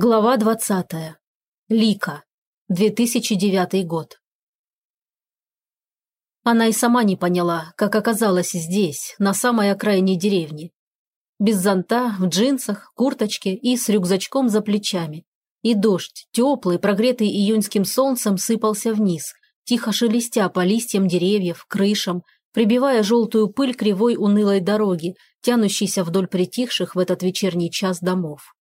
Глава 20. Лика. 2009 год. Она и сама не поняла, как оказалась здесь, на самой окраине деревни. Без зонта, в джинсах, курточке и с рюкзачком за плечами. И дождь, теплый, прогретый июньским солнцем, сыпался вниз, тихо шелестя по листьям деревьев, крышам, прибивая желтую пыль кривой унылой дороги, тянущейся вдоль притихших в этот вечерний час домов.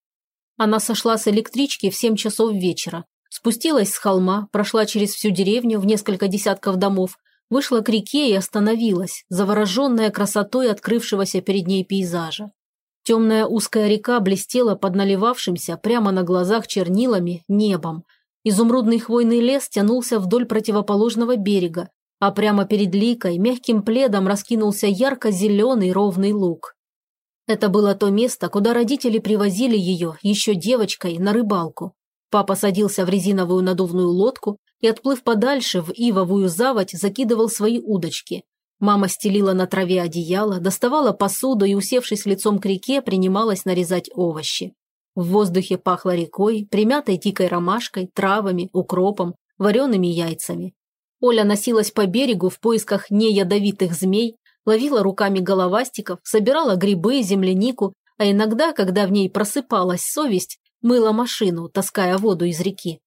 Она сошла с электрички в 7 часов вечера, спустилась с холма, прошла через всю деревню в несколько десятков домов, вышла к реке и остановилась, завороженная красотой открывшегося перед ней пейзажа. Темная узкая река блестела под наливавшимся прямо на глазах чернилами небом. Изумрудный хвойный лес тянулся вдоль противоположного берега, а прямо перед Ликой мягким пледом раскинулся ярко-зеленый ровный луг. Это было то место, куда родители привозили ее, еще девочкой, на рыбалку. Папа садился в резиновую надувную лодку и, отплыв подальше, в ивовую заводь закидывал свои удочки. Мама стелила на траве одеяло, доставала посуду и, усевшись лицом к реке, принималась нарезать овощи. В воздухе пахло рекой, примятой дикой ромашкой, травами, укропом, вареными яйцами. Оля носилась по берегу в поисках неядовитых змей, ловила руками головастиков, собирала грибы, землянику, а иногда, когда в ней просыпалась совесть, мыла машину, таская воду из реки.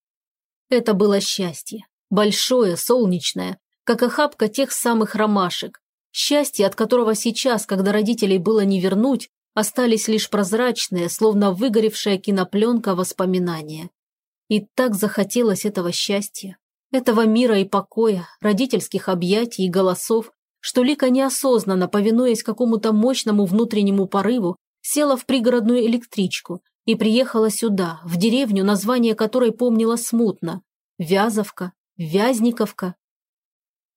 Это было счастье. Большое, солнечное, как охапка тех самых ромашек. Счастье, от которого сейчас, когда родителей было не вернуть, остались лишь прозрачные, словно выгоревшая кинопленка воспоминания. И так захотелось этого счастья, этого мира и покоя, родительских объятий и голосов, что Лика неосознанно, повинуясь какому-то мощному внутреннему порыву, села в пригородную электричку и приехала сюда, в деревню, название которой помнила смутно – Вязовка, Вязниковка.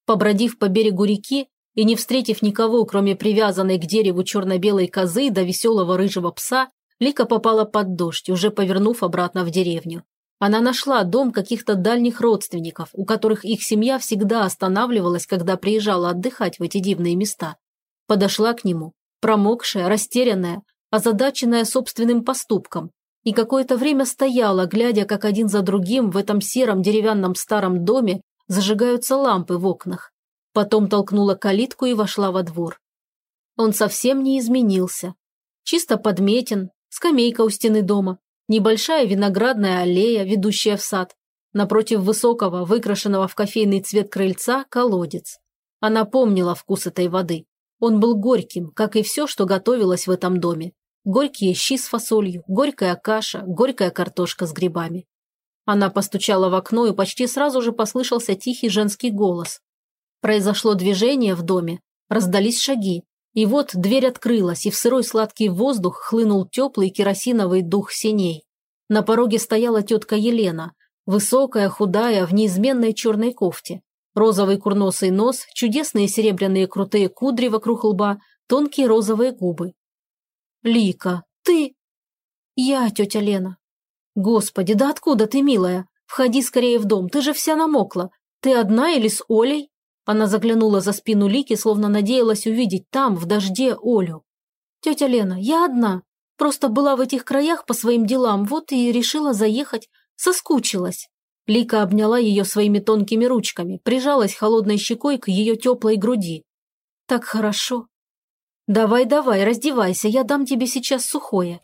Побродив по берегу реки и не встретив никого, кроме привязанной к дереву черно-белой козы до веселого рыжего пса, Лика попала под дождь, уже повернув обратно в деревню. Она нашла дом каких-то дальних родственников, у которых их семья всегда останавливалась, когда приезжала отдыхать в эти дивные места. Подошла к нему, промокшая, растерянная, озадаченная собственным поступком, и какое-то время стояла, глядя, как один за другим в этом сером деревянном старом доме зажигаются лампы в окнах. Потом толкнула калитку и вошла во двор. Он совсем не изменился. Чисто подметен, скамейка у стены дома, Небольшая виноградная аллея, ведущая в сад. Напротив высокого, выкрашенного в кофейный цвет крыльца, колодец. Она помнила вкус этой воды. Он был горьким, как и все, что готовилось в этом доме. Горькие щи с фасолью, горькая каша, горькая картошка с грибами. Она постучала в окно и почти сразу же послышался тихий женский голос. Произошло движение в доме, раздались шаги. И вот дверь открылась, и в сырой сладкий воздух хлынул теплый керосиновый дух синей. На пороге стояла тетка Елена, высокая, худая, в неизменной черной кофте. Розовый курносый нос, чудесные серебряные крутые кудри вокруг лба, тонкие розовые губы. «Лика, ты?» «Я, тетя Лена». «Господи, да откуда ты, милая? Входи скорее в дом, ты же вся намокла. Ты одна или с Олей?» Она заглянула за спину Лики, словно надеялась увидеть там, в дожде, Олю. «Тетя Лена, я одна. Просто была в этих краях по своим делам, вот и решила заехать. Соскучилась». Лика обняла ее своими тонкими ручками, прижалась холодной щекой к ее теплой груди. «Так хорошо». «Давай-давай, раздевайся, я дам тебе сейчас сухое».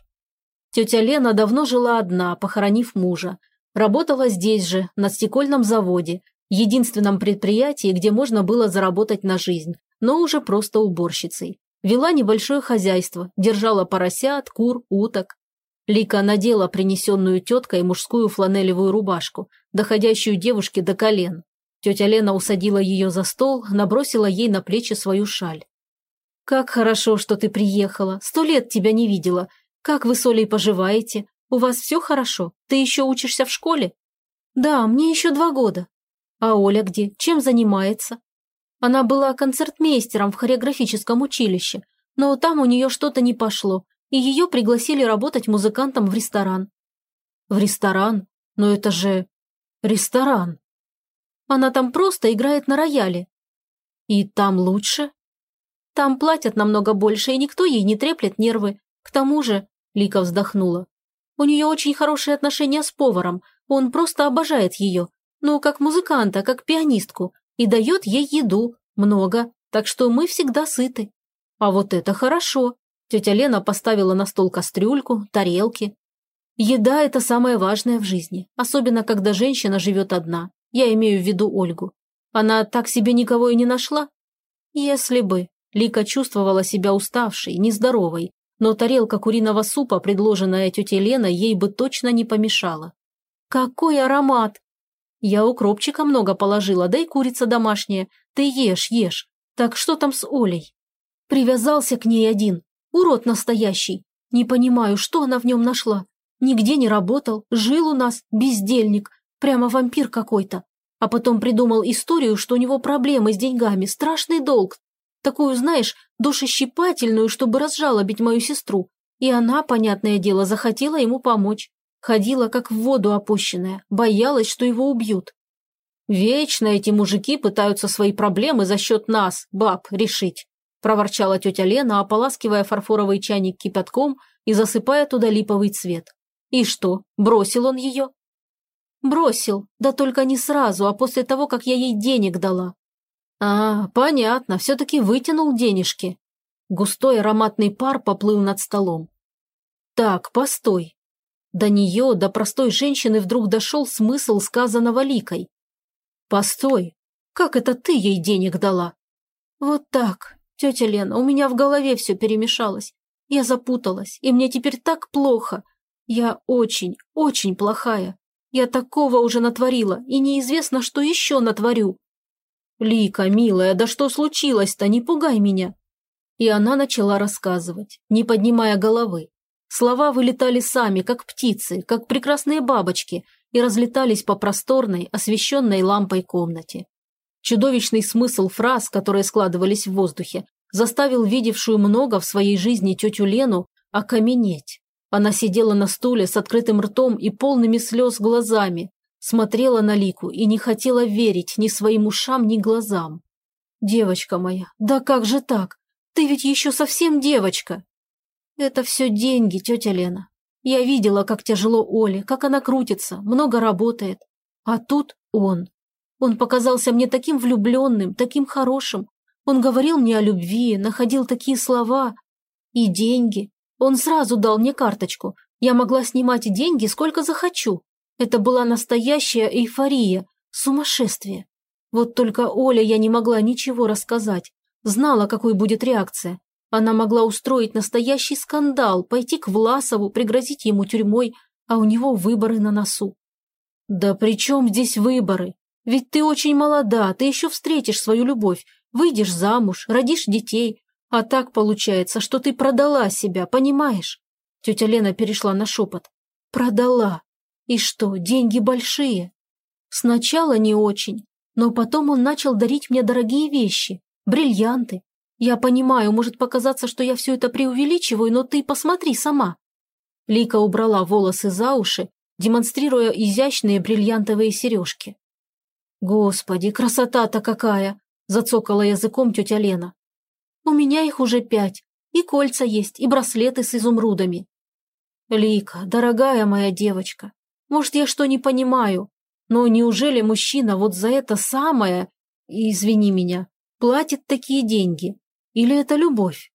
Тетя Лена давно жила одна, похоронив мужа. Работала здесь же, на стекольном заводе, единственном предприятии, где можно было заработать на жизнь, но уже просто уборщицей. Вела небольшое хозяйство, держала поросят, кур, уток. Лика надела принесенную теткой мужскую фланелевую рубашку, доходящую девушке до колен. Тетя Лена усадила ее за стол, набросила ей на плечи свою шаль. «Как хорошо, что ты приехала. Сто лет тебя не видела. Как вы с Олей поживаете? У вас все хорошо? Ты еще учишься в школе?» «Да, мне еще два года. А Оля где? Чем занимается? Она была концертмейстером в хореографическом училище, но там у нее что-то не пошло, и ее пригласили работать музыкантом в ресторан. В ресторан? Но это же... ресторан. Она там просто играет на рояле. И там лучше? Там платят намного больше, и никто ей не треплет нервы. К тому же, Лика вздохнула, У нее очень хорошие отношения с поваром, он просто обожает ее. Ну, как музыканта, как пианистку. И дает ей еду, много, так что мы всегда сыты. А вот это хорошо. Тетя Лена поставила на стол кастрюльку, тарелки. Еда – это самое важное в жизни, особенно когда женщина живет одна. Я имею в виду Ольгу. Она так себе никого и не нашла? Если бы. Лика чувствовала себя уставшей, нездоровой, но тарелка куриного супа, предложенная тетей Леной, ей бы точно не помешала. Какой аромат! Я укропчика много положила, да и курица домашняя. Ты ешь, ешь. Так что там с Олей? Привязался к ней один. Урод настоящий. Не понимаю, что она в нем нашла. Нигде не работал, жил у нас, бездельник. Прямо вампир какой-то. А потом придумал историю, что у него проблемы с деньгами, страшный долг. Такую, знаешь, душещипательную, чтобы разжалобить мою сестру. И она, понятное дело, захотела ему помочь. Ходила, как в воду опущенная, боялась, что его убьют. Вечно эти мужики пытаются свои проблемы за счет нас, баб, решить проворчала тетя Лена, ополаскивая фарфоровый чайник кипятком и засыпая туда липовый цвет. И что, бросил он ее? Бросил, да только не сразу, а после того, как я ей денег дала. А, понятно, все-таки вытянул денежки. Густой ароматный пар поплыл над столом. Так, постой. До нее, до простой женщины вдруг дошел смысл сказанного Ликой. Постой, как это ты ей денег дала? Вот так, «Тетя Лена, у меня в голове все перемешалось. Я запуталась, и мне теперь так плохо. Я очень, очень плохая. Я такого уже натворила, и неизвестно, что еще натворю». «Лика, милая, да что случилось-то? Не пугай меня!» И она начала рассказывать, не поднимая головы. Слова вылетали сами, как птицы, как прекрасные бабочки, и разлетались по просторной, освещенной лампой комнате. Чудовищный смысл фраз, которые складывались в воздухе, заставил видевшую много в своей жизни тетю Лену окаменеть. Она сидела на стуле с открытым ртом и полными слез глазами, смотрела на Лику и не хотела верить ни своим ушам, ни глазам. «Девочка моя, да как же так? Ты ведь еще совсем девочка!» «Это все деньги, тетя Лена. Я видела, как тяжело Оле, как она крутится, много работает. А тут он. Он показался мне таким влюбленным, таким хорошим. Он говорил мне о любви, находил такие слова. И деньги. Он сразу дал мне карточку. Я могла снимать деньги сколько захочу. Это была настоящая эйфория, сумасшествие. Вот только Оля я не могла ничего рассказать. Знала, какой будет реакция. Она могла устроить настоящий скандал, пойти к Власову, пригрозить ему тюрьмой, а у него выборы на носу. Да при чем здесь выборы? Ведь ты очень молода, ты еще встретишь свою любовь, выйдешь замуж, родишь детей. А так получается, что ты продала себя, понимаешь? Тетя Лена перешла на шепот. Продала. И что, деньги большие? Сначала не очень, но потом он начал дарить мне дорогие вещи, бриллианты. Я понимаю, может показаться, что я все это преувеличиваю, но ты посмотри сама. Лика убрала волосы за уши, демонстрируя изящные бриллиантовые сережки. «Господи, красота-то какая!» – зацокала языком тетя Лена. «У меня их уже пять. И кольца есть, и браслеты с изумрудами». «Лика, дорогая моя девочка, может, я что не понимаю, но неужели мужчина вот за это самое, извини меня, платит такие деньги? Или это любовь?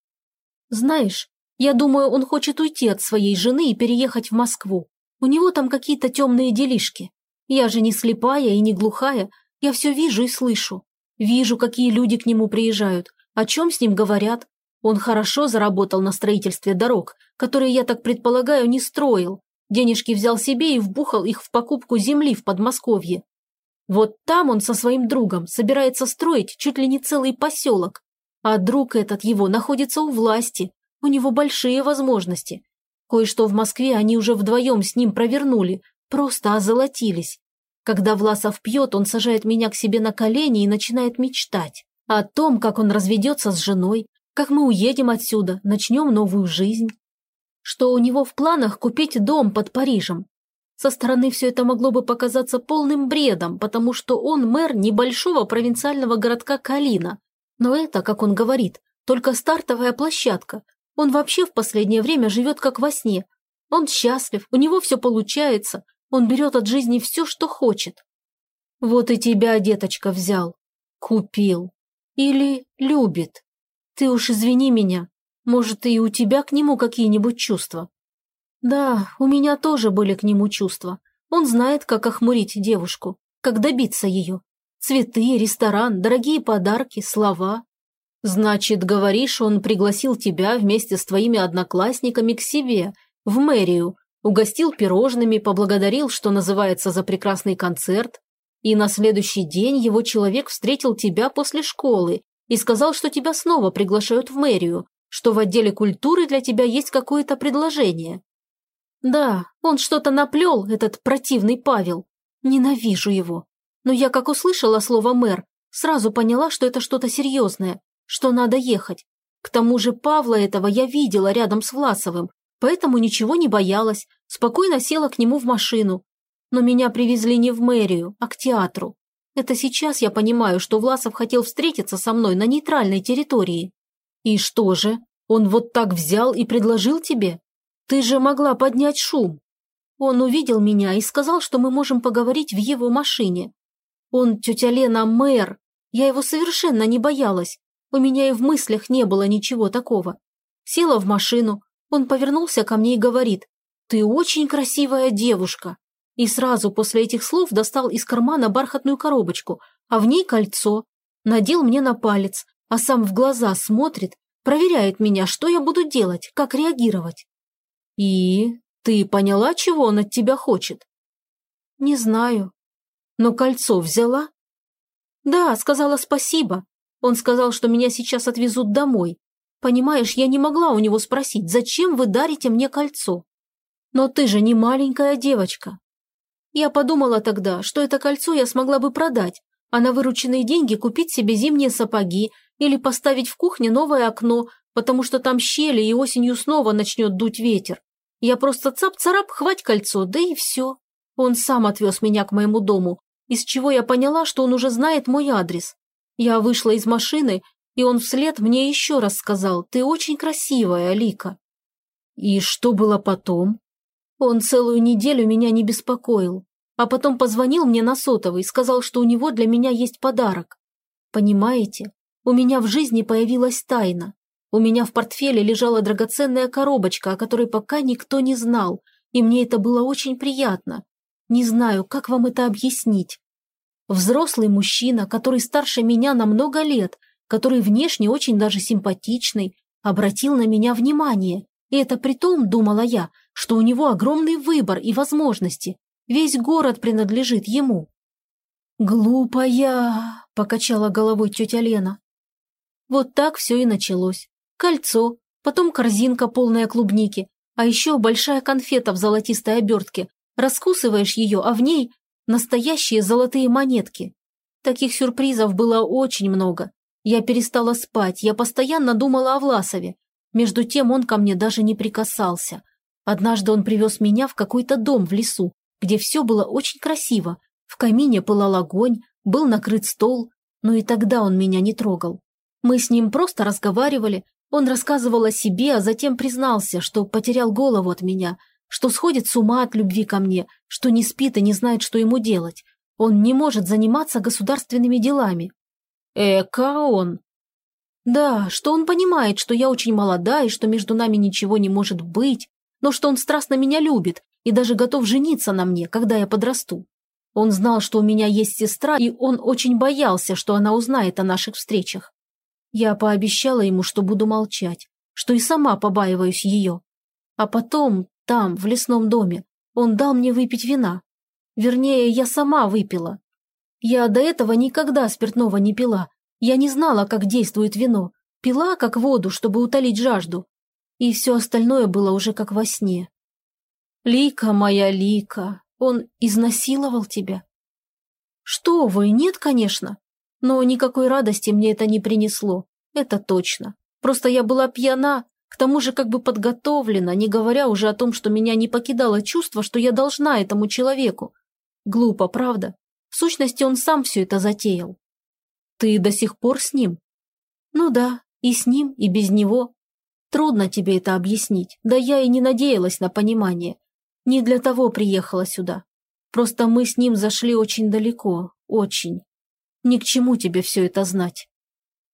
Знаешь, я думаю, он хочет уйти от своей жены и переехать в Москву. У него там какие-то темные делишки. Я же не слепая и не глухая, я все вижу и слышу. Вижу, какие люди к нему приезжают, о чем с ним говорят. Он хорошо заработал на строительстве дорог, которые, я так предполагаю, не строил. Денежки взял себе и вбухал их в покупку земли в Подмосковье. Вот там он со своим другом собирается строить чуть ли не целый поселок. А друг этот его находится у власти, у него большие возможности. Кое-что в Москве они уже вдвоем с ним провернули, Просто озолотились. Когда Власов пьет, он сажает меня к себе на колени и начинает мечтать. О том, как он разведется с женой, как мы уедем отсюда, начнем новую жизнь. Что у него в планах купить дом под Парижем. Со стороны все это могло бы показаться полным бредом, потому что он мэр небольшого провинциального городка Калина. Но это, как он говорит, только стартовая площадка. Он вообще в последнее время живет как во сне, Он счастлив, у него все получается, он берет от жизни все, что хочет. Вот и тебя, деточка, взял. Купил. Или любит. Ты уж извини меня. Может, и у тебя к нему какие-нибудь чувства? Да, у меня тоже были к нему чувства. Он знает, как охмурить девушку, как добиться ее. Цветы, ресторан, дорогие подарки, слова. Значит, говоришь, он пригласил тебя вместе с твоими одноклассниками к себе, в мэрию, угостил пирожными, поблагодарил, что называется, за прекрасный концерт, и на следующий день его человек встретил тебя после школы и сказал, что тебя снова приглашают в мэрию, что в отделе культуры для тебя есть какое-то предложение. Да, он что-то наплел, этот противный Павел. Ненавижу его. Но я, как услышала слово «мэр», сразу поняла, что это что-то серьезное, что надо ехать. К тому же Павла этого я видела рядом с Власовым, поэтому ничего не боялась, спокойно села к нему в машину. Но меня привезли не в мэрию, а к театру. Это сейчас я понимаю, что Власов хотел встретиться со мной на нейтральной территории. И что же, он вот так взял и предложил тебе? Ты же могла поднять шум. Он увидел меня и сказал, что мы можем поговорить в его машине. Он, тетя Лена, мэр. Я его совершенно не боялась. У меня и в мыслях не было ничего такого. Села в машину, он повернулся ко мне и говорит, «Ты очень красивая девушка». И сразу после этих слов достал из кармана бархатную коробочку, а в ней кольцо. Надел мне на палец, а сам в глаза смотрит, проверяет меня, что я буду делать, как реагировать. «И ты поняла, чего он от тебя хочет?» «Не знаю». «Но кольцо взяла?» «Да, сказала спасибо. Он сказал, что меня сейчас отвезут домой. Понимаешь, я не могла у него спросить, зачем вы дарите мне кольцо? Но ты же не маленькая девочка. Я подумала тогда, что это кольцо я смогла бы продать, а на вырученные деньги купить себе зимние сапоги или поставить в кухне новое окно, потому что там щели и осенью снова начнет дуть ветер. Я просто цап-царап, хвать кольцо, да и все. Он сам отвез меня к моему дому, из чего я поняла, что он уже знает мой адрес. Я вышла из машины, и он вслед мне еще раз сказал, «Ты очень красивая, Лика». И что было потом? Он целую неделю меня не беспокоил, а потом позвонил мне на сотовый и сказал, что у него для меня есть подарок. Понимаете, у меня в жизни появилась тайна. У меня в портфеле лежала драгоценная коробочка, о которой пока никто не знал, и мне это было очень приятно. Не знаю, как вам это объяснить. Взрослый мужчина, который старше меня на много лет, который внешне очень даже симпатичный, обратил на меня внимание. И это при том, думала я, что у него огромный выбор и возможности. Весь город принадлежит ему. «Глупая!» – покачала головой тетя Лена. Вот так все и началось. Кольцо, потом корзинка, полная клубники, а еще большая конфета в золотистой обертке. Раскусываешь ее, а в ней настоящие золотые монетки. Таких сюрпризов было очень много. Я перестала спать, я постоянно думала о Власове. Между тем он ко мне даже не прикасался. Однажды он привез меня в какой-то дом в лесу, где все было очень красиво. В камине пылал огонь, был накрыт стол, но и тогда он меня не трогал. Мы с ним просто разговаривали, он рассказывал о себе, а затем признался, что потерял голову от меня, что сходит с ума от любви ко мне, что не спит и не знает, что ему делать. Он не может заниматься государственными делами. Эка он. Да, что он понимает, что я очень молода и что между нами ничего не может быть, но что он страстно меня любит и даже готов жениться на мне, когда я подрасту. Он знал, что у меня есть сестра, и он очень боялся, что она узнает о наших встречах. Я пообещала ему, что буду молчать, что и сама побаиваюсь ее. А потом, там, в лесном доме, он дал мне выпить вина. Вернее, я сама выпила. Я до этого никогда спиртного не пила. Я не знала, как действует вино. Пила, как воду, чтобы утолить жажду. И все остальное было уже как во сне. Лика моя Лика, он изнасиловал тебя? Что вы, нет, конечно. Но никакой радости мне это не принесло. Это точно. Просто я была пьяна, к тому же как бы подготовлена, не говоря уже о том, что меня не покидало чувство, что я должна этому человеку. Глупо, правда? В сущности, он сам все это затеял. Ты до сих пор с ним? Ну да, и с ним, и без него. Трудно тебе это объяснить, да я и не надеялась на понимание. Не для того приехала сюда. Просто мы с ним зашли очень далеко, очень. Ни к чему тебе все это знать.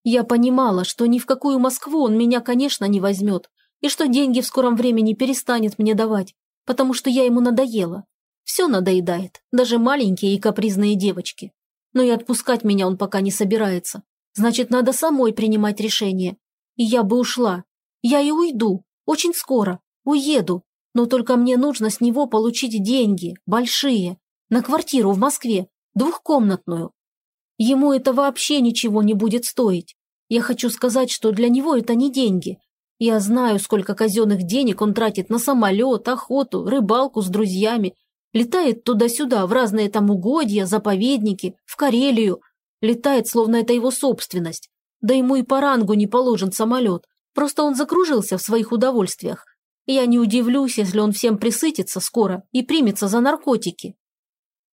Я понимала, что ни в какую Москву он меня, конечно, не возьмет, и что деньги в скором времени перестанет мне давать, потому что я ему надоела. Все надоедает, даже маленькие и капризные девочки. Но и отпускать меня он пока не собирается. Значит, надо самой принимать решение. И я бы ушла, я и уйду, очень скоро, уеду, но только мне нужно с него получить деньги, большие, на квартиру в Москве, двухкомнатную. Ему это вообще ничего не будет стоить. Я хочу сказать, что для него это не деньги. Я знаю, сколько казенных денег он тратит на самолет, охоту, рыбалку с друзьями. Летает туда-сюда, в разные там угодья, заповедники, в Карелию. Летает, словно это его собственность. Да ему и по рангу не положен самолет. Просто он закружился в своих удовольствиях. Я не удивлюсь, если он всем присытится скоро и примется за наркотики.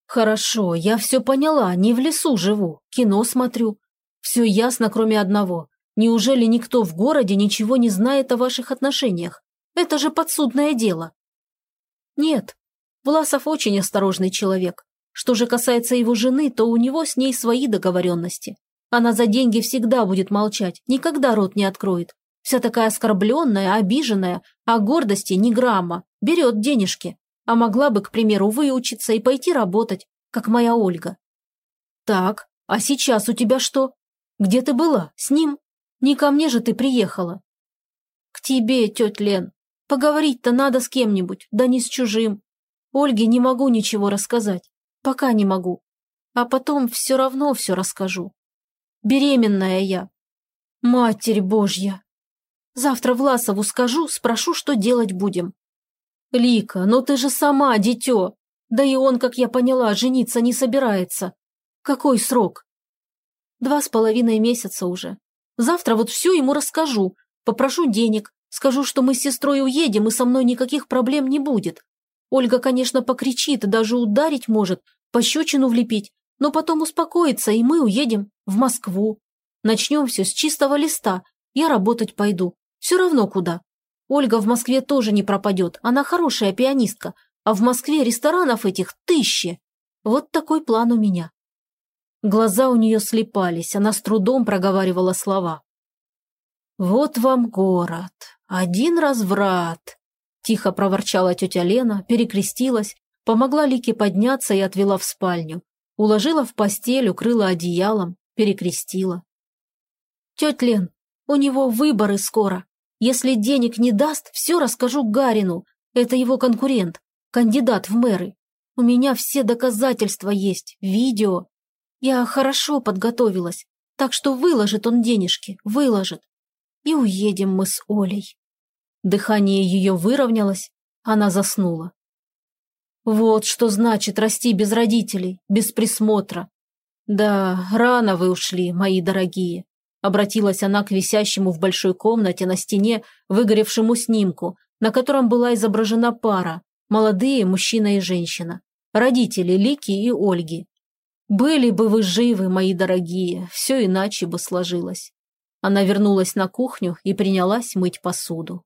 Хорошо, я все поняла, не в лесу живу, кино смотрю. Все ясно, кроме одного. Неужели никто в городе ничего не знает о ваших отношениях? Это же подсудное дело. Нет, Власов очень осторожный человек. Что же касается его жены, то у него с ней свои договоренности. Она за деньги всегда будет молчать, никогда рот не откроет. Вся такая оскорбленная, обиженная, а гордости ни грамма. Берет денежки. А могла бы, к примеру, выучиться и пойти работать, как моя Ольга. Так, а сейчас у тебя что? Где ты была? С ним? Не ко мне же ты приехала. К тебе, тетя Лен. Поговорить-то надо с кем-нибудь, да не с чужим. Ольге не могу ничего рассказать. Пока не могу. А потом все равно все расскажу. Беременная я. Матерь Божья, Завтра Власову скажу, спрошу, что делать будем. Лика, ну ты же сама дитё. Да и он, как я поняла, жениться не собирается. Какой срок? Два с половиной месяца уже. Завтра вот все ему расскажу. Попрошу денег. Скажу, что мы с сестрой уедем, и со мной никаких проблем не будет. Ольга, конечно, покричит, даже ударить может, пощечину влепить, но потом успокоится, и мы уедем в Москву. Начнем все с чистого листа. Я работать пойду. Все равно куда. Ольга в Москве тоже не пропадет, она хорошая пианистка, а в Москве ресторанов этих тысячи. Вот такой план у меня. Глаза у нее слепались, она с трудом проговаривала слова. «Вот вам город, один разврат», – тихо проворчала тетя Лена, перекрестилась, помогла Лике подняться и отвела в спальню. Уложила в постель, укрыла одеялом, перекрестила. «Тетя Лен, у него выборы скоро. Если денег не даст, все расскажу Гарину. Это его конкурент, кандидат в мэры. У меня все доказательства есть, видео. Я хорошо подготовилась, так что выложит он денежки, выложит. И уедем мы с Олей. Дыхание ее выровнялось, она заснула. Вот что значит расти без родителей, без присмотра. Да, рано вы ушли, мои дорогие. Обратилась она к висящему в большой комнате на стене выгоревшему снимку, на котором была изображена пара – молодые мужчина и женщина, родители Лики и Ольги. «Были бы вы живы, мои дорогие, все иначе бы сложилось». Она вернулась на кухню и принялась мыть посуду.